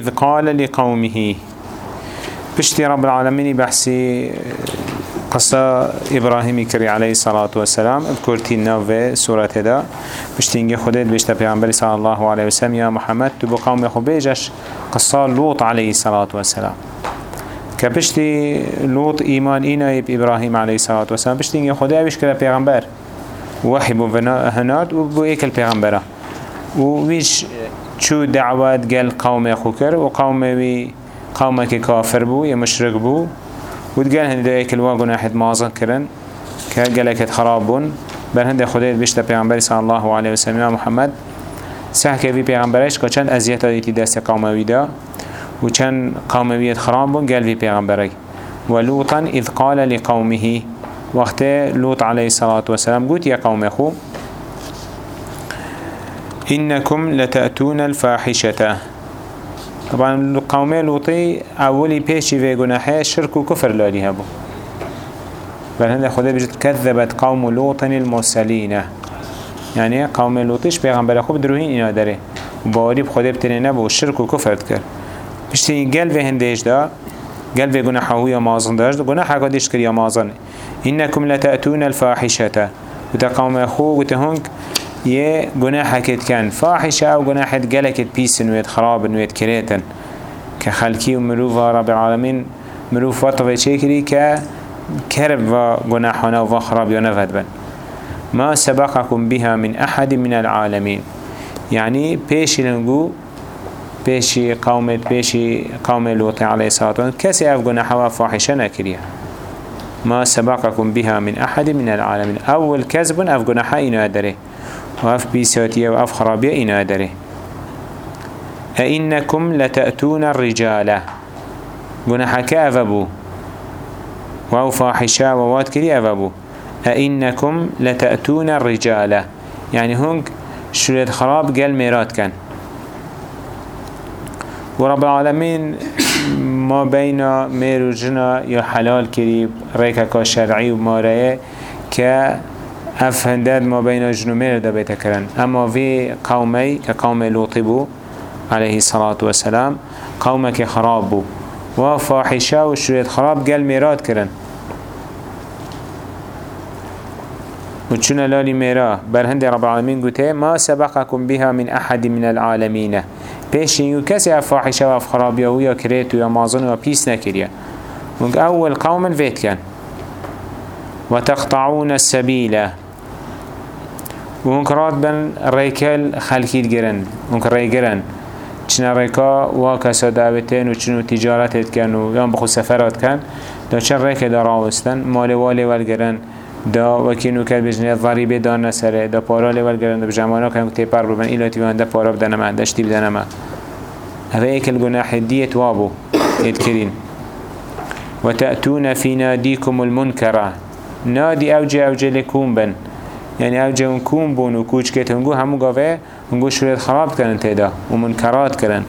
إذ قال لقومه بشتي رب العالمين بحسي قصة إبراهيم كري عليه الصلاة والسلام بكورتي النوفي سورة هدا بشتي خديد بشتا پیغمبر صلى الله عليه وسلم يا محمد تبو قوم يخو بيجش قصة لوط عليه الصلاة والسلام. كبشتي لوط إيمان إينا إبراهيم عليه الصلاة والسلام بشتي خديد بشكرا پیغمبر. وحي بو هنات وبو إيك البيغمبره وويش چو دعوات قال قوم خوكر وقوم وي قومك كافر بو يا مشرك بو وتقال هند دايك الواقع ناحد مازن كرن كقالك خراب بون. بل هند خديت بيشتا پیغمبر صلى الله عليه وسلم محمد. سه که وی پیغمبرش که چند ازیت دیتی دست قوموی دا و چند قومویت خراب بون قال وی پیغمبری ولوطا اذ قال لقومه وقت لوط عليه الصلاة والسلام قلت يا قوم اخو إنكم لتأتون الفاحشة. طبعا قوم لوطي أولي بيشي في جناحه شرك وكفر لالي هبو بل هذا خدا بجد كذبت قوم لوط المرسلين. يعني قوم لوطيش بيغمبر خوب دروهين إنا داره وباري بخدا بتنين نبو شرك وكفر تكر. بشتين قل في هنديش دا قل في جناحه هو مازن داشت جناحه قديش كر يا مازن. إنكم لتأتون الفاحشة. وتقوم أخو وتهنك يه جناح كت كان فاحشة أو جناح جلكت بيسن ويت خراب ويت كريتن كخلقي ومروف رب العالمين مروف وطفة شكري ك كرب وجناحنا وخراب ينفد بن. ما سبقكم بها من أحد من العالمين يعني بيش لنجو بيشي قومة بيشي قوم لوط عليه الصلاة والسلام. كسي أف جناحها فاحشة نكريا ما سبقكم بها من أحد من العالمين أول كذب أف جناحها إنه أدري وأف بيساتية وأف خرابية إنا داره أئنكم لتأتون الرجال. قلنا حكا أفبو. وأو فاحشة ووات كري أفبو. أئنكم لتأتون الرجال. يعني هنك شريط خراب قال ميرات كان. ورب العالمين ما بين مير وجنا يا حلال كريب ريكا شرعي وماريه ك اف هنداد ما بين جنومير دا بيتا كرن. أما في قومي كقوم لوطي بو عليه الصلاة والسلام قومك خراب بو. وفاحشة وشريت خراب قال ميرات كرن. وچون لالي ميرا بل هندي رب العالمين قوته ما سبقكم بها من أحد من العالمين بيشين يو كسي فاحشة وف خرابية ويا كريت ويا مازن ويا بيس نكريا أول قوم فيت كان وتقطعون السبيل ونكرات بن ريكل خلقيت جرن ونك ريجرن چنا ريكا واكسا دعوتين وچنو تجارت كان ويان بخو سفرات كان دا چن ريك دا راوستن؟ مال والي والجرن دا وكينو كد بجنه ضريبه دا نسره دا پارا لول گرن. دا بجمانا كان كتي پر ببن. إلاتي وان دا پارا بدنما دشتي بدنما هذا ايك الجناح ديت وابو يتكرين وتأتون في ناديكم المنكرة نادي أوجه أوجه لكم بن. يعني أو جون كون بون و کوچ کت هنگو همو گاوه هنگو شورت خراب کرن تیدا و منکرات کرن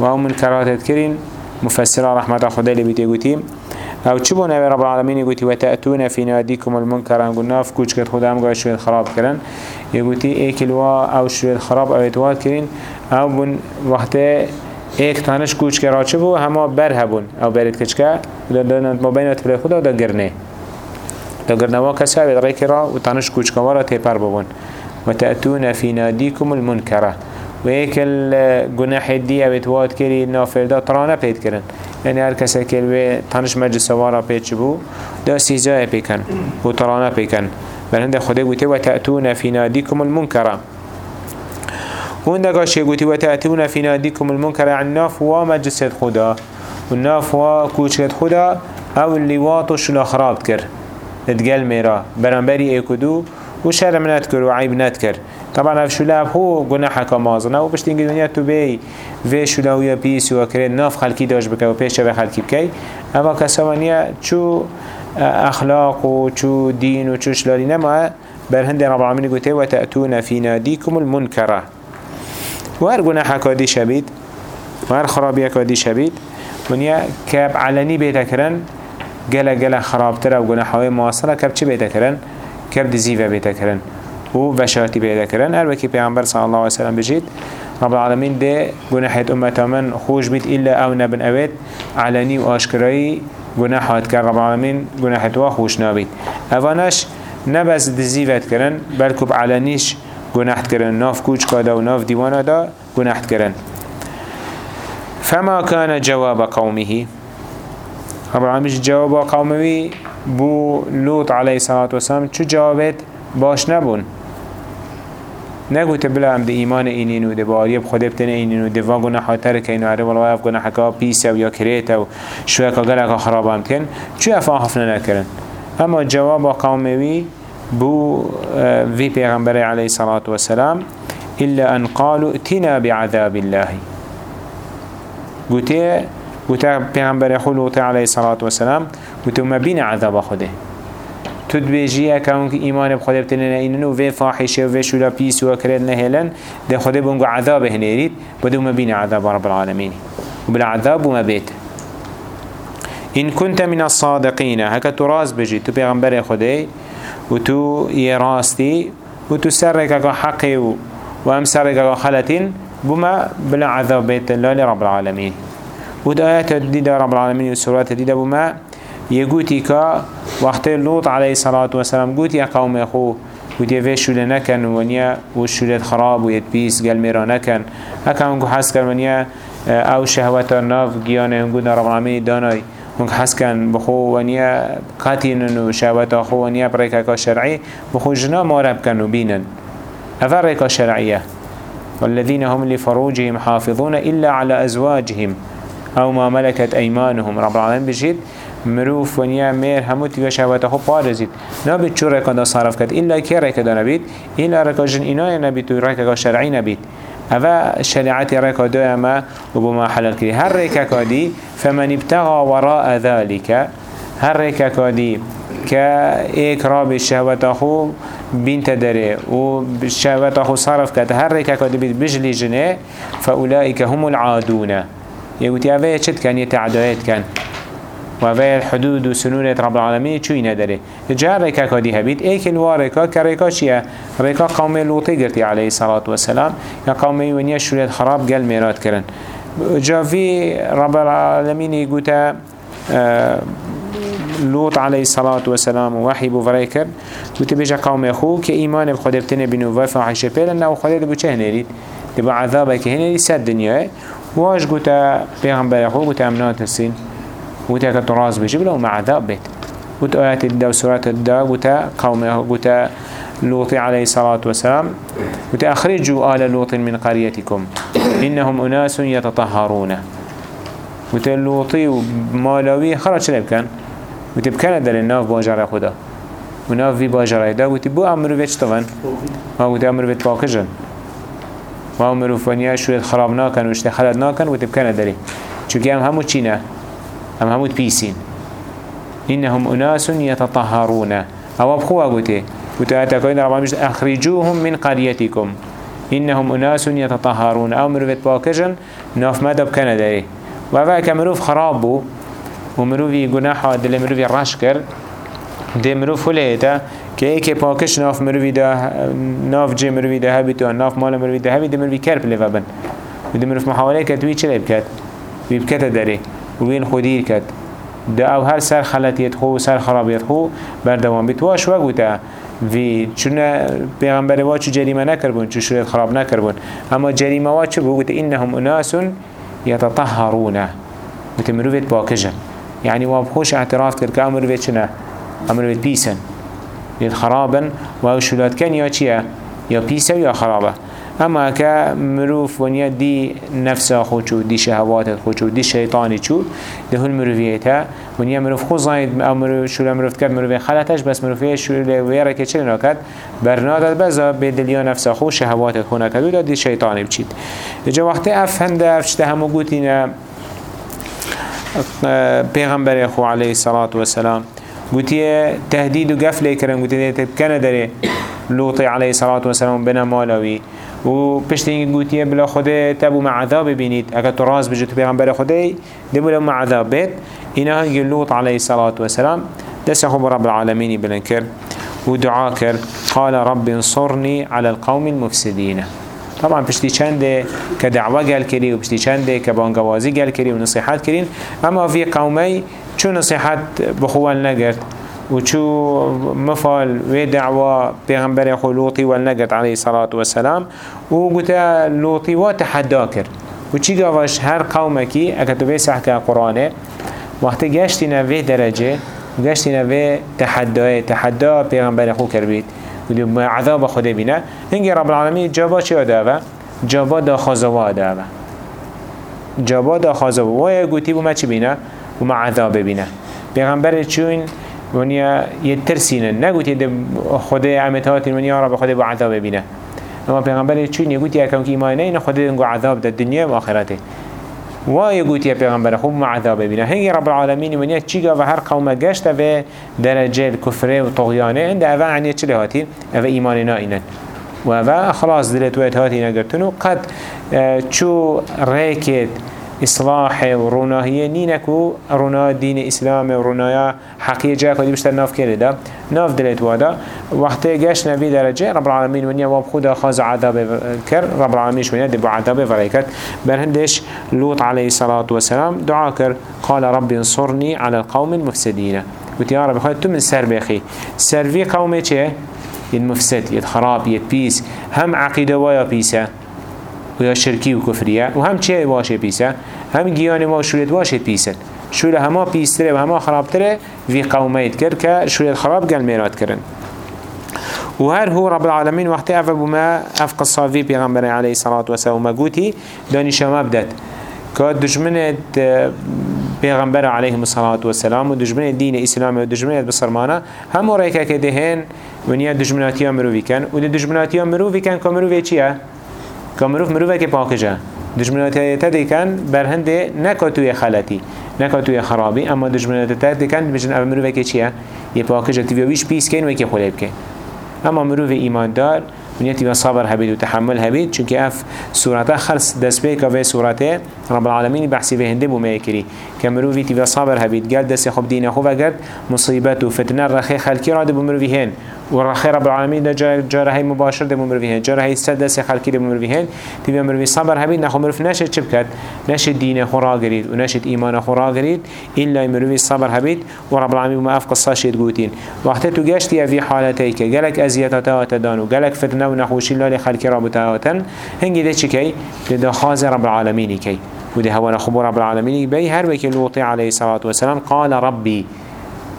و أو منکرات کرین مفسر رحمت خدا اللي بيتي قوتيم أو چبون أو رب العالمين يقولي وتأتون في ناديكم المنكر انقل ناف كوچ كت خدا هم شوية خراب كرن يقولي ايك الوا أو شوية خراب أو اتواد كرين أو بون وقت ایک تانش کوچ کرا چه بو هما بر هبون أو برید کچکا دانت مبینات بلا خدا دا گرنه. لقر نوا كسا بدريك را وتنش كوش كوارا تيبر ببون وتأتون في ناديكم المنكرة. ويك الجناح دي أو تواد كري نافل دا ترانا بيت كرن. يعني هر كسا كلوه تنش مجلس وارا بيت شبو دا سيزايا بيكن وترانا بيكن. بل هنده خده قوتي وتأتون في ناديكم المنكرة. وندقا شيء قوتي وتأتون في ناديكم المنكرة عن ناف ومجلس خدا. والناف وكوش خدا أو اللي واطو شلا خراب كر. تقل ميرا برنبري ايكدو و شرم نتكر و عيب نتكر طبعا اف شلاب هو گناحك مازنه. و بشتين دنيا تو بي في شلاوية بيس و كرين ناف خلقي داش بكي و پیش شبه خلقي بكي اما كسوانيا چو اخلاق و چو دين چو شلالي نما بل هند رب العالمين قلت وتأتون في ناديكم المنكرة وهر گناحك دي شبيد وهر خرابيك دي شبيد ونيا كاب علني بيتكرن گله گله خرابتر و گناههای معاصره کب چه بیده کرن؟ کب دزیوه بیده کرن و وشاتی بیده کرن هر وکی پیغمبر صلی الله علیه وسلم بجید رب العالمين ده جناحات أمة من خوش بيت إلا أو نبن أبيت علني وأشكري جناحات كان رب العالمين جناحات وخوش نابيت أفانش نبس دزيفت كرن بلكو بعلنيش گناهت کرن ناف کوچ کادا و ناف دیوانا دا گناهت کرن فما كان جواب قومه؟ رب العالمين جواب قومه بو لوط عليه الصلاة والسلام چو جوابت باش نبون نگوته بلا هم ده ایمان اینینو ده باریب خود بتنه اینینو ده و گناه تر که اینو عره والله اف گناه که پیسه و یا کریته و شوه که گلک خراب هم کن چو افا حفنه نکرن اما جواب قوموی بو في پیغمبر عليه الصلاة والسلام إلا أن قالوا اتنا بعذاب الله قلت قلت پیغمبر خلوط عليه الصلاة والسلام قلت ما بين عذاب خده تدبيجيه كون إيمان بخده بتنين إنه في فاحشة وفي شولا بيس وكرد نهلن ده خده بونقو عذاب هنيريد بدو ما بين عذاب رب العالمين وبالعذاب وما بيت إن كنت من الصادقين هكا تراز بجي تو پیغمبر خده و تو یه راستی و تو سرک که حقی و و هم سرک که خلطین بما بلا عذاب بیت الله لرب العالمين و دو آیت دیده رب العالمين و سورات دیده بما يقولي كا وقت لوط عليه الصلاة والسلام. قلت يا قوم أخو. فيش شولة نكن ونيا وشولة خراب ويتبيس قال ميرا نكن. هكا هنقو حس كان ونيا أو شهوات الناف قيانة هنقو رب العالمين داناي. ممكن حسكن بخو ونيا قاتين و شهوات أخو ونيا بريكا شرعي. بخو جنا مارب كانوا بينا أفريكا شرعية. والذين هم لفروجهم حافظون إلا على أزواجهم. أو ما ملكت أيمانهم. رب العالمين بجيد مروف ونيا مير هموت و شهوات أخو بارزيد نبيت شو ريكا دا صرف كد إلا كي ريكا دا نبيت؟ إلا ريكا جن إنايا نبيت و ريكا شرعي نبيت. أفا شريعتي ريكا دوما وبما حلال كري. هر ريكا كادي فمن ابتغى وراء ذلك هر كادي كإيك رابي الشهوات أخو بنت وشهوات أخو صرف كات هر ريكا كادي بجلي جنه فأولئك هم العادون. يقول أفا يشد كان يتعدايت كان. وفي الحدود وسنونة رب العالمين شو يندره جاء ريكا كدي هبيت. إيك الواركا كريكا شيا؟ ريكا قوم لوطي قرتي عليه الصلاة والسلام. يا قوم ونيا شوليت خراب قال ميرات كرن. جاء في رب العالمين يقول آه، لوط عليه الصلاة والسلام وحي بفريكر قلت بيجا قوم أخو كإيمان بخده بتنه بنو وفاحشة بيلن أو خده دبو چه هنريد دبو عذابك هنريد سد دنيا واش قلت بيغمبر أخو قلت أمنات السين وتا كتراز بيجي بلا ومع عذاب بيت وتا آيات الدا وسورات الدا وتا قومه وتا لوط عليه الصلاة والسلام. وتا أخرجوا آل لوط من قريتكم. إنهم أناس يتطهرون. وتا لوطي ومالوي خرج لب كان وتا بكان دل الناف باجر خدا. وناف في باجر دا وتا بو أمرو بيش طبعا ما وتا أمرو بيت باكجن ما أمرو فنيا شوية خراب ناكن وشتي خلد ناكن وتا بكان دلي چونك هم همو چينة؟ هم همود بيسين إنهم أناس يتطهرون. أو أبخوا قوتي وتأتكوين ربما مش أخرجوهم من قريتكم. إنهم أناس يتطهرون. أو مروفت باكجن ناف مدب كان داري وفاك مروف خرابو ومروفي قناحا دل مروفي رشكر. دي مروف كي كي باكش ناف مروفي ده ناف جي مروفي ده هبتو ناف مال مروفي ده هبت دي مروفي كرب لفبن ودي مروف محاولة كتوي چلي بكت بيبكت داري وين خدير كد ده أو هر سر خلطيت خو سر خرابيت خو بردوام بيت واش وقتا في چونه پیغمبر وا چو جریمه نکربون چو شریعت خراب نکربون اما جریمه وا چو بگوت انهم اناس يتطهرون متمروفت باكجن يعني وابخوش اعتراف كر كامروفت چنه امروفت بيسن للخرابا وشلات كان يا چيه يا بيسا يا خرابة. أما که مروف ونیا دی نفس خوچو دی شهوات خوچو دی شیطانی چو ده هل مروفیتا ونیا مروف خو زاید أو مروف شولا مروف کرد مروف خلطش بس مروفیه شولا ویره که چلی ناکد برنادت بزا به دلیا نفس خو شهوات خو نکد و دی شیطانی بچید. جا وقتی اف هنده افشته همو گوتین پیغمبر خو علیه الصلاة والسلام. گوتیه تهدید و گفله کرن گوتیه تبکنه داره لوطی علیه الصلاة والسلام بنا مالوی و پشت این گوتیه بلا خود تبو مع عذاب بینید اگر تو راز بجید تو پیغمبر دی بلا مع عذاب بید اینا هنگی لوط علیه الصلاة والسلام دست خوب رب العالمین بلن و دعا کرد قال رب انصرني على القوم المفسدين. طبعا پشتی چنده که دعوه گل کری و پشتی چنده که بانگوازی گل کری و نصیحت کرین أما في قومی چو نصیحت بخوال نگرد و چو مفال و دعوة پیغمبر خلوطي والنقد عليه الصلاة والسلام و قلت لوطي و تحدا کرد. و چی گاوش هر قومکی اکتو بیسح که قرآنه وقتی گشتی نوه درجه گشتی نوه تحدای تحدا پیغمبر خو کرد ولي عذاب خدا بينا هنگي رب العالمين جابا چه داوا جابا دا خازوا داوا جابا دا خازوا ويا قوتي بما چه بينا وما عذاب بينا پیغمبر چون ونیا یه ترسینه نگوتی ده خدا عمتهاتی ونیا رب خدا با عذاب بینه اما پیغمبر چون یه گوتی اکم که ایمان نه این خدا دنگو عذاب ده دنیا و آخرته. وای گوتی پیغمبر خوب ما عذاب بینه هنگی رب العالمین ونیا چیگا و هر قوم گشت و درجه کفره و طغیانه انده اوه عنیه چلی هاتین اوه ایمان نائنن و اوه خلاص دلت وید هاتین اگرتنو قد چو ریکت إصلاح وروناهية نينكو رونا دين إسلام ورونايا حقيقة جاء كودي بشتر ناف كده ناف دلت وادا. وقت جاش نبي درجة رب العالمين ونيا واب خدا خاز عذاب كر. رب العالمين شوية دبو عذاب فريكت. برهندش لوط عليه الصلاة والسلام دعا كر. قال ربي انصرني على القوم المفسدين. وتي يا رب خالد من سر بخي. سر في قومي چه؟ المفسد يتخراب يتبيس هم عقيدة ويا بيسة. ويا شركي وكفرية وهم چه واشه بيسه هم جيان ما شولت واشه بيسن شول هما بيستره و هما خرابتره. في قوميت كر كشولت خراب قل ميرات كرن وهر هو رب العالمين وقت أفا بما أفق الصافي بيغمبر عليه الصلاة والسلام قوتي داني شما بدت كاد دجمنت پیغمبر عليه الصلاة والسلام و دجمن دين اسلام و دجمن بصرمانه هم ريكا كدهن ونيا دجمناتيا مروفي كان و دجمناتيا مروفي كان كمروفي چيه كمروف مروفه که پاکجه دجمنات تدی کن بر هنده نکاتوی خلطی نکاتوی خرابی اما دجمنات تدی کن بجن اول مروفه که چیه؟ یه پاکجه تیویش پیس کن و که خلیب کن اما مروف ایماندار ونيتي بصبر هبيد وتحمل هبيد چونك اف سورته خلص دست بيك و سورته رب العالمين بحثي به هنده بما يكري كمروفي تي بصبر هبيد قال دست خب دين خو وقت مصيبت وفتنه رخي خلقي راد بمروفي هن ورخي رب العالمين ده جاره مباشر ده مروفي هن جاره سد دست خلقي ده مروفي هن تي مروفي صبر هبيد نخو مروف نشه چبكت نشه دين خو را قريد ونشه ايمان خو را قريد الا مروفي صبر هبيد ورب العالمين ما افق الصاشي تقوتين وقت تو گشتي في حالتيك قالك ازيتاتا تدانو قالك فتنه و نخوشی لالی خلکی را بتاوتن هنگی ده کی؟ ده خاز رب العالمینی کی؟ وده خبر رب العالمینی بی هر وکی لوطی علیه الصلاة والسلام قال ربی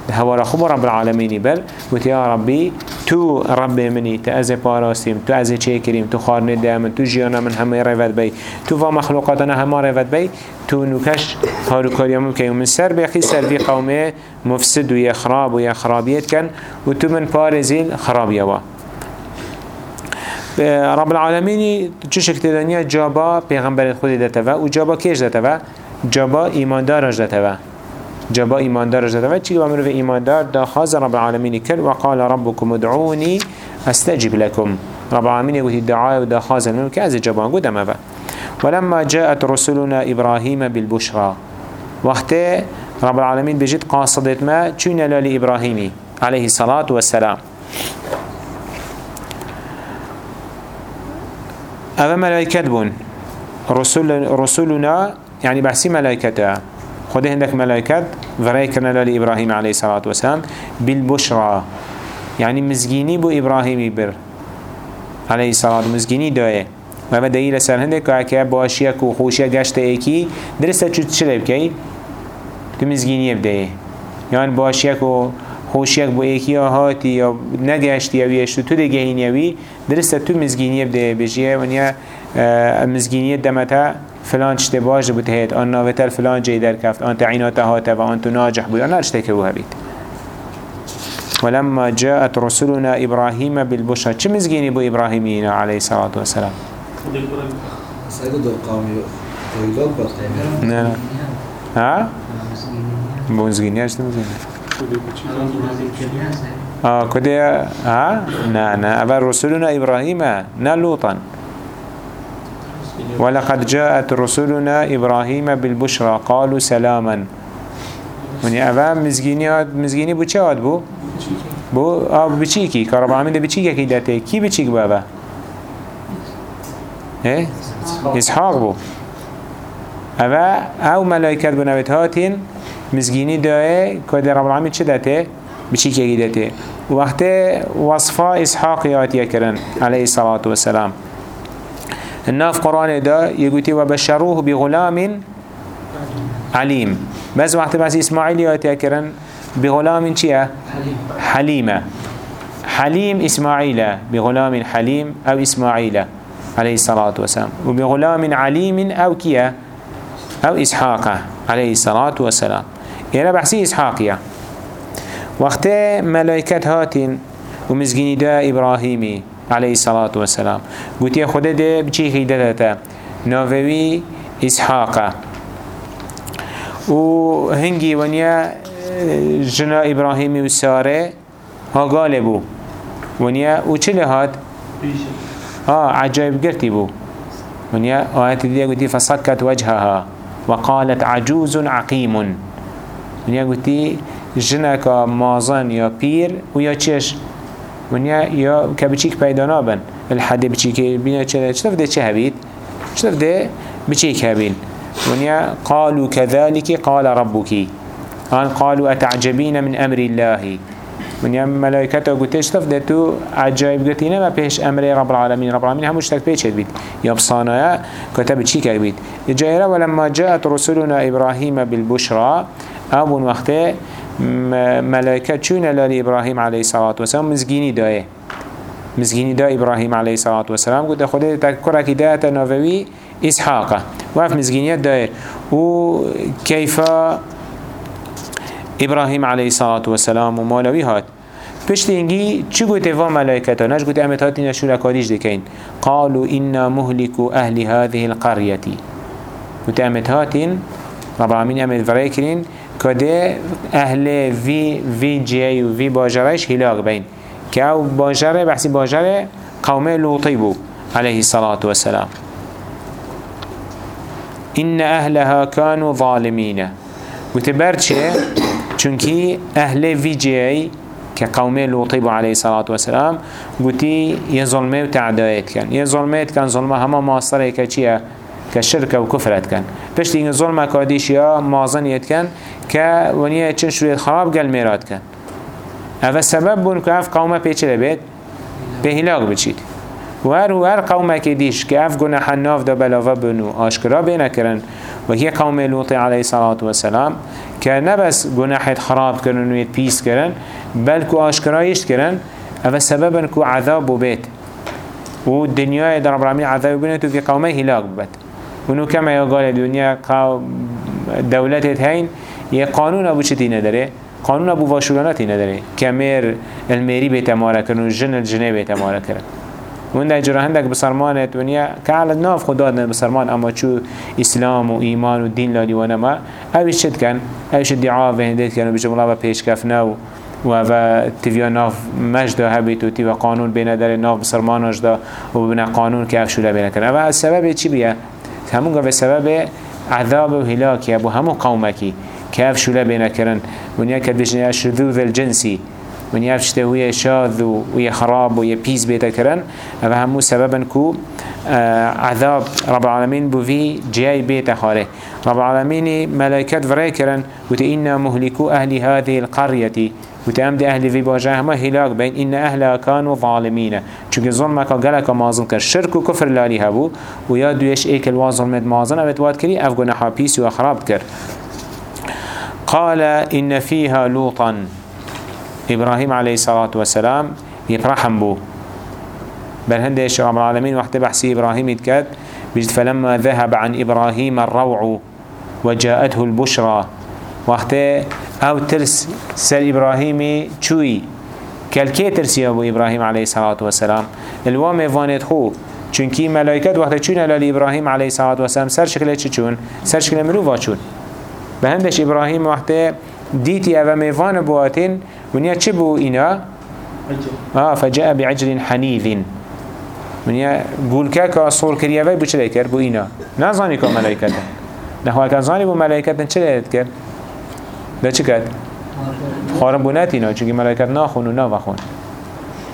هوا خبر رب العالمين بل. قلت يا ربي تو رب مني تأذي باراستيم تو أذي چه كريم تو خارن دامن تو جيانا من همه رفت بي تو فا مخلوقاتنا همه رفت بي تو نوكش هارو كاريامو كي ومن سر بيخي سر في قومه مفسد ويخراب ويخرابيت كان وتو من بارزيل خراب يوا رب العالمين چشک تدنیا جابا پیغمبر خودی دتوا و جابا کیش دتوا جابا ایماندارش دتوا جابا ایماندارش دتوا چی که أمر ایماندار دا خاز رب العالمین کل و قال ربكم ادعوني استجب لكم رب العالمين يقول الدعاء ودا خاز الملك از جبان قد ما ولما جاءت رسلنا إبراهيم بالبشرى وقت رب العالمين بجد قاصدت ما چون لالي إبراهيمي عليه الصلاة والسلام. أما ملائكة بون. رسول رسولنا يعني بحسي ملائكة خده عندك ملائكة فريكنا لإبراهيم عليه الصلاة والسلام بالبشرى. يعني مزجيني بو إبراهيم بر عليه الصلاة مزجيني داية. و دلیل سر هنده که اکه باشیک و خوشیک گشت ایکی درسته چود چلی بکی؟ تو مزگینی بده یعنی باشیک و خوشیک بو ایکی هاتی یا نگشتی یا ویشتو تو دیگه این یوی درسته تو مزگینی بده بجیه. ونیا مزگینی دمتا فلان چته باش بوده هید آن ناوتر فلان جی در کفت. آن تعینات هاته و آن تو ناجح بود. آن ارشته که بو هبید ولما جاءت رسولنا إبراهيم بالبشرى. چه مزگینی بو إبراهيمين عليه الصلاة والسلام نه نه. ها؟ مزگینی هشت مزگینی. آه كده ها؟ نا نا أبا رسولنا إبراهيم نا لوطا. ولقد جاءت رسولنا إبراهيم بالبشرى. قالوا سلاما. من أبا مزجيني مزجيني بو چه بو؟ بو؟ آه بچيكي كرب العالمين ده بچيكي كي داته كي بچيك بابا؟ إيه اسحاق بو. اوه أو ملائكت بنویت. هاتین. مزگینی داره که در رب العالمین چه داته؟ بچی که گیدته وقت وصفه اسحاق یاتیه کرن علیه الصلاة والسلام. الناف قرآن دا يقولي وبشروه بغلام عليم. بس وقت بس إسماعيل يأتي كرن بغلام چيه حليمة. حليم إسماعيل بغلام حليم أو إسماعيل عليه الصلاة والسلام. وبغلام عليم أو كية؟ أو إسحاق عليه الصلاة والسلام. يعني بحسي إسحاقية وقت ملائكة هاتين ومزجيني دا إبراهيمي. عليه الصلاة والسلام. قلت يا خدا ده بچي خيدتا نووي إسحاق. وهنجي ونيا جنا إبراهيمي وسارة ها غالبو ونيا وچه لهات آه عجائب قرتي بو. ونيا آيات دي قلت فصكت وجهها وقالت عجوز عقيم ونيا قلت جنك مازن يا بير ويا چش ونیا یا که بچیک پیدا نابن. الحد بچیک بینه چه چه ده چه هبید؟ چه ده بچیک هبین؟ ونیا قالوا كذلك قال ربك آن قالوا أتعجبين من أمر الله. ونیا ملائكته قلت إيش تفده تو عجائب قلت ما بيش أمر رب العالمين رب العالمين هموش تك بيش بيت يبصانا كتب چي كبيت جايرا ولما جاءت رسولنا إبراهيم بالبشرى أبو وقته ملائكه چون لال إبراهيم عليه الصلاة والسلام مزگینی دایه. مزگینی دا إبراهيم عليه الصلاة والسلام قد خده تذكر كداية نووي إسحاق وف مزگینیت دایه. و كيف إبراهيم عليه الصلاة والسلام و مالوی هات. پشت اینگی چی گوته و ملائکتا نش گوته امت نشور اکادیش دکین قالوا إنا مهلكو أهل هذه القرية. گوته امت هاتین رب العالمين امت فريكرين کده اهل وی وی جی و وی باجرش هلاق بین که او باجره بحثی باجره قوم لوطی بو علیه الصلاة والسلام این اهلها کانو ظالمین و تبر چه؟ چونکی اهل وی جی که قوم لوطی بو علیه الصلاة والسلام گوتی یه ظلمه و تعدایت کن یه ظلمه کن ظلمه همه ماصره که چیه؟ كشركة وكفرت كان پشت این ظلم کادیش یا مازنیت کن که ونیا چن شوید خراب گل میراد کن اوه سبب بون که اف قومه پیچه لبید به هلاک بچید و هر هر قومه که دیش که اف گناه ناف دا بلاوه بنو آشکرا بینه کرن و هی قوم لوطی علیه صلاة و سلام که نبس گناحت خراب کرن و پیس کرن بلکو آشکرایشت کرن اوه سببن که عذاب بید و دنیای در عذاب بینه تو في قومه هلاك بد ونو كما يقال الدنيا دولتت هين يه قانون ابو چتي نداره؟ قانون ابو واشولاناتي نداره؟ كمير الميري بيت امارة كرن جن الجنه بيت امارة كرن وين ده جرا هندك بسرمان دنيا كعلى ناف خدا بسرمان اما شو اسلام و ايمان و دين لالي ونما اوش شد كان اوش الدعاء وهندت كانوا بجمله بيش كفنا و و تیویا ناف مجد هبیت و تیویا قانون بین در ناف بسرمانش دا و بنا قانون که افشوله بین کرد و سبب چی بیه؟ همون قوة سبب عذاب و هلاكي ابو همو قومكي كاف شولا بينا كرن ونيا كدبشنا الشذوذ الجنسي ونيا فشته ويا شاذ ويا خراب ويا بيز بيتا كرن. هذا همو سببا كو آه عذاب رب العالمين بو في جاي بيتا خاله رب العالمين ملائكات فري كرن وتإنا مهلكو أهل هذه القرية. وتأمد أهل في باجه ما هلاك بين إن أهلها كانوا ظالمين. چونك ظلمك قلق مازن كر شرك وكفر لالي هبو. ويا دويش ايك الواظلمت مازن أبت واد كري أفقو نحا بيس وأخراب كر قال إن فيها لوطا. إبراهيم عليه الصلاة والسلام يبرحم بو. بل هندش رب العالمين وقت بحسي إبراهيم يتكاد بجد فلما ذهب عن إبراهيم الروع وجاءته البشرى وقت أو ترس سر إبراهيمي چوي؟ كالكي ترسي أبو إبراهيم عليه الصلاة والسلام؟ الوام فانت خو چونكي ملائكت وقت چون لالي إبراهيم عليه الصلاة والسلام؟ سر شكله چون؟ سر شكله مروفا چون؟ بهندش إبراهيم وقت ديتي أبا ميفان بواتين چه بو إنا آه فجاء بعجل حنيذ ونيا قول كاكا صور كريا بو چه بو إنا نازاني كو ملائكتا نحو كان زاني بو ملائكتا چه لكر ده چه کرد؟ خارم بونت اینا چونکه ملائکت ناخون و ناوخون.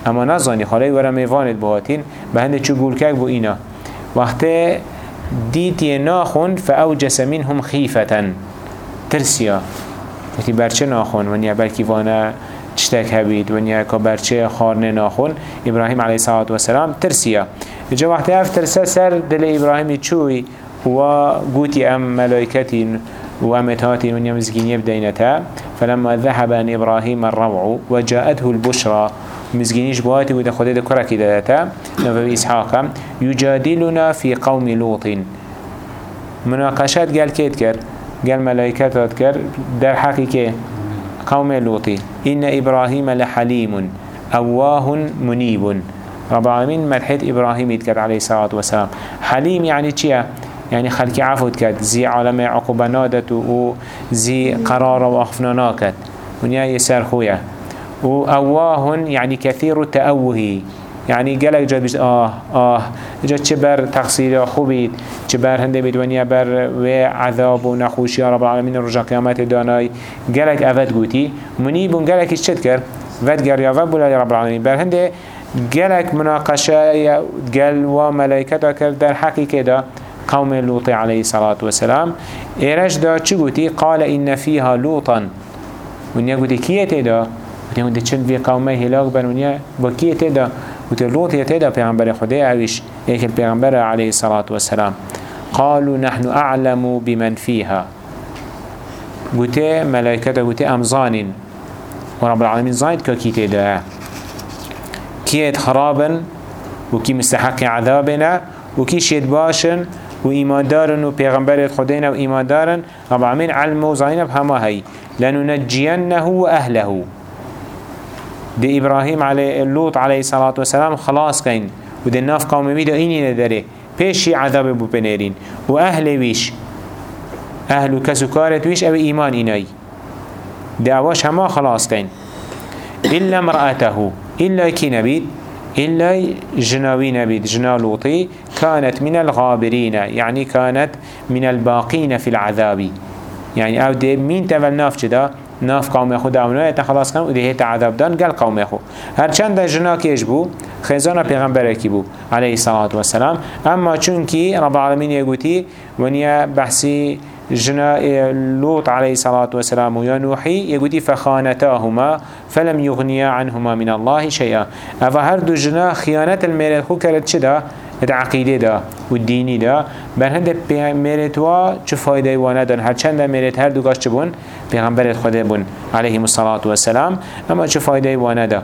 اما نزانی خاله ورم میوانت بهاتین به هنده چو گولکک بو اینا. وقت ديتي ناخن فأوجس منهم خيفة ترسيا وقتی برچه ناخون ونیا بلکی وأنا تشتك هبید ونیا که برچه خارن ناخون ابراهیم علیه صلاة و سلام ترسیا. جا وقتی اف ترسه سر دل ابراهیمی چوی و گوتی ام ملائکتی و امتهاتی ونیا مزگینی بدینتا. فلما ذهب عن إبراهيم الروع وجاءته البشرى مزجينيش بواتي وده خده ده كرة كده نبي إسحاق يجادلنا في قوم لوط مناقشات قال كيت كر قال ملائكات كر در حقيقة قوم لوط إن إبراهيم لحليم أواه منيب. رب العالمين مرحت إبراهيم يتكر عليه الصلاة والسلام. حليم يعني چيا؟ يعني خلق عفو كد زي عالم عقوبة نادت و زي قرار وأخفنا ناكت ونيا يسار خويا. وأواه يعني كثير التأوه يعني قالك جد بيش آه آه. جد چبر تقصير خوبيت چبر هنده بيت ونيا بر و عذاب و نخوشي رب العالمين رجع قيامات داناي قالك أفد قوتي منيبون قالك إيش تذكر فد قال يا رب ولا رب العالمين بر هنده قالك مناقشة قال وملائكة كر در حقيقة ده قوم لوط عليه الصلاة والسلام. إيرش دا چه قال إن فيها لوطا ونيا قوتي كيه تدا ونيا قوتي چند في قومه هلاك بن ونيا بكيه تدا قوتي لوط يتدا پیغمبر خدا اوش ايك الپیغمبر عليه الصلاة والسلام. قالوا نحن أعلم بمن فيها. قوتي ملائكة قوتي أمزان ورب العالمين زايد كي تدا كيت خرابا وكي مستحق عذابنا وكي شيد باشن و ایمان دارن و پیغمبرت خداینا و ایمان دارن رب العالمین علم و زاین بهما هی لننجینه و دی ابراهیم علی لوط علیه الصلاة والسلام خلاص کن و دی ناف قوم میده اینی نداره پیشی عذاب بو بنیرین و أهل ویش أهل و کس و کارت ویش أو ایمان اینایی دی اواش هما خلاص کن إلا مرأته إلا كي نبيد؟ إلا جناوي نبيد. جنا لوطي كانت من الغابرين. يعني كانت من الباقين في العذاب. يعني أو دي مين تول ناف جدا؟ ناف قوم خود اونو اتا خلاص وده هيت عذاب دان قال قوم خو. هر چند جنا كيش بو خزانه پیغمبر کی بو عليه الصلاة والسلام. اما چونكي رب العالمين يقولي ونيا بحثي جنا لوط عليه الصلاة والسلام ويا نوحي يقولي فخانتاهما فلم يغنيا عنهما من الله شيئا أفا هردو جنا خيانة الميرد خو كرت شدا العقيدة دا والديني دا. بل هنده ميرت وا چه فايده وأنا دان هر چند ميرت هر دوگاش چه بون؟ پیغمبرت خود بون. عليه الصلاة والسلام اما چه فايده وأنا دا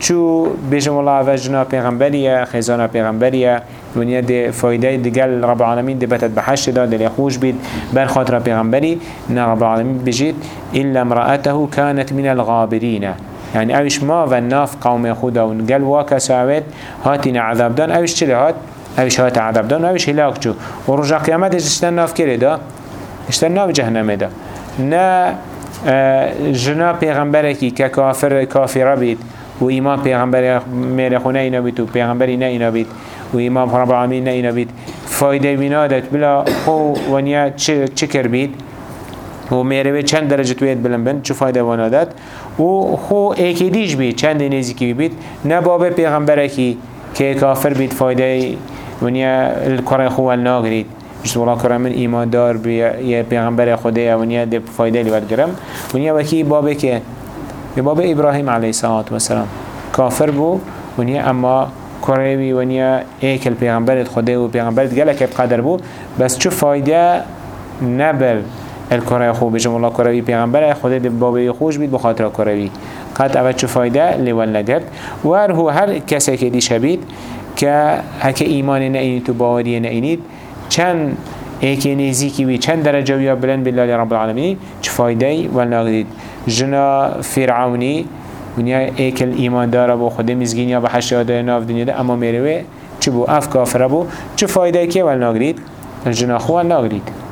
چو بيجم الله وجنا پیغمبریه خزانا پیغمبریه. ونیا ده فایده دیگل رب العالمین ده بتت بحشت دا دل خوش بید. بر خاطر پیغمبری نه رب العالمین بجید. إلا امرأته كانت من الغابرين يعني اوش ما و ناف قوم خدا و قل واكا سعوت هاتين عذاب دان اوش چلی هات؟ اوش هات عذاب دان اوش هلاك چو و رجا قيامت اشتن ناف كره دا؟ اشتن ناف جهنم دا. نه جنا پیغمبرکی که کافر کافر بید و ایمان پیغمبر میره خونه اینا بید و پیغمبری نه اینا بید و ایمان رب العالمین نه اینا بید. فایده بینادت بلا خو ونیا چه کر بید؟ و میره چند درجه توید بلن بند چه فایده ونادت و خو ایکی دیش بید چند نزیکی بید نه باب پیغمبرکی که کافر بید فایده ونیا الکره خو الناگرید جس والله کرم من ایمان دار یه پیغمبر خدا ونیا ده فایده لیورد گرم. ونیا وکی بابه که باب ابراهیم علیه والسلام کافر بو ونیا اما کروی ونیا ایکل پیغمبرت خدا و پیغمبرت گلک بقدر بو. بس چو فایده؟ نبر الکره خوب بجم الله کروی پیغمبر خدا ده بابه خوش بید بخاطر کروی قد اول چو فایده نگرد و هر هر کسی که دیش بید که هک ایمان نینید تو باوری نینید چند ایکی نزیکی وی چند درجه ویا بلند بالله رب العالمین چه فایده ای؟ ولناغدید جنا فرعونی ونیا ایکل ایمان داره با خود مزگین یا به حشاده ناف دنیا اما می‌روه چه بو؟ اف کافره بو. چه فایده ای که؟ ولناغدید جنا خو ولناغدید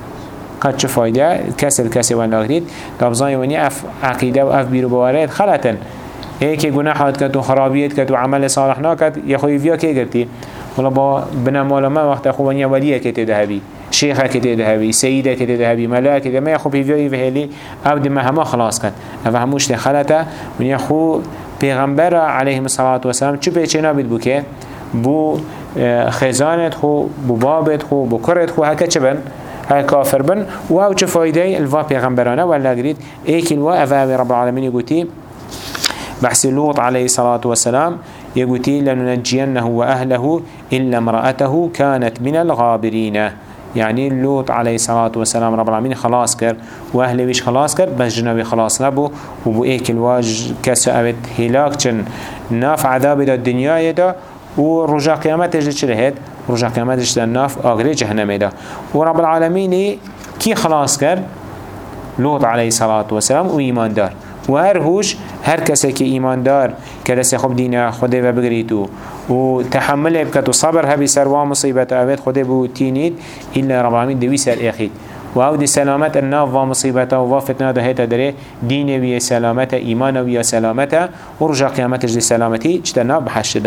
قد چه فایده کسل کسی ولناغدید دابزانی ونیا اف عقیده و اف بیرو بوارد خلطن. ایک گناحات کد و خرابیت کد و عمل صالح ناکد یا خوی ویا که گرتی؟ ولا با بنا مالا ما وقت خوانيا وليه كتير ذهبي شيخة كتير ذهبي سيدة كتير ذهبي ملاك كتير ما يخو بيفيو يفهلي أبد ما هما خلاص كان أفا هموش تخلته من يخو پیغمبر عليه الصلاة والسلام چو پیچه نابید بو که؟ بو آه، خزانت خو ببابت خو بكرت خو هكا چبن هاي كافر بن. وهو چه فايده الوا پیغمبرانه. ولا قريد ايكي الوا افا رب العالمين يقولي بحث لوط عليه الصلاة والسلام. يقولي لننجينه وأهله إلا امرأته كانت من الغابرين يعني لوط عليه الصلاة والسلام رب العالمين خلاص كر وأهله ويش خلاص كر بس جنوي خلاص نبو وبو ايك الواج كسو اوت هلاك چن ناف عذاب دا الدنيا دا و رجا قيامت اجد چه لهد رجا قيامت اجد ناف آغري جهنم دا ورب العالمين كي خلاص كر لوط عليه الصلاة والسلام و إيمان دار و هر هوش هر کسی که ایمان دار که دست خوب دین خوده و بگریتو و تحمل بکت و صبر هبی سر و مصیبت اوید خوده بو تینید. ایلا رب العالمین دوی سر اخید. و أو دی سلامت الناف و مصیبت و فتنه ده هیتا داره دین وی سلامت ایمان وی سلامت. و رجا قیامتش دی سلامتی چتا ناف بحشت